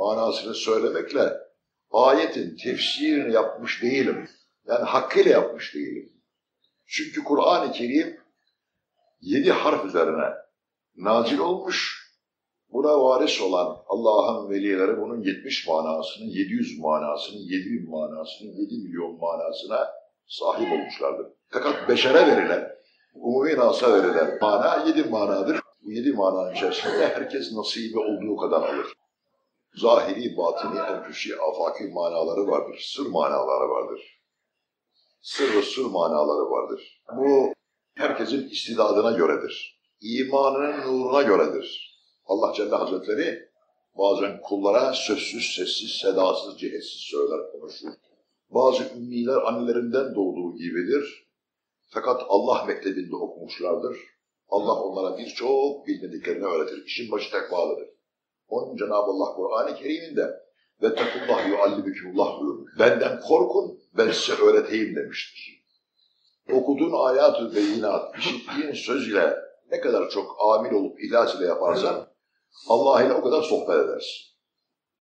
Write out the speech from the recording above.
manasını söylemekle ayetin tefsirini yapmış değilim. Yani hakkıyla yapmış değilim. Çünkü Kur'an-ı Kerim yedi harf üzerine nazil olmuş. Buna varis olan Allah'ın velileri bunun 70 manasının, 700 manasının, 7000 manasının, 7 milyon manasına sahip olmuşlardır. Fakat beşere verilen, umumi nasa verilen mana yedi manadır. Bu yedi mananın içerisinde herkes nasibi olduğu kadar alır. Zahiri, batini, enfüsi, afaki manaları vardır. Sır manaları vardır. Sır ve sır manaları vardır. Bu herkesin istidadına göredir. İmanının nuruna göredir. Allah Celle Hazretleri bazen kullara sözsüz, sessiz, sedasız, cihetsiz söyler, konuşur. Bazı ümmiler annelerinden doğduğu gibidir. Fakat Allah mektebinde okumuşlardır. Allah onlara birçok bilmediklerini öğretir. İşin başı tekvalıdır. Onun Cenab-ı Allah Kur'an-ı Kerim'inde ve tekullah yuallimükümullah buyurmuş. Benden korkun, ben size öğreteyim demiştir. Okuduğun ayat-ı beyinat, işittiğin söz ile ne kadar çok amil olup ihlas ile yaparsan Allah ile o kadar sohbet edersin.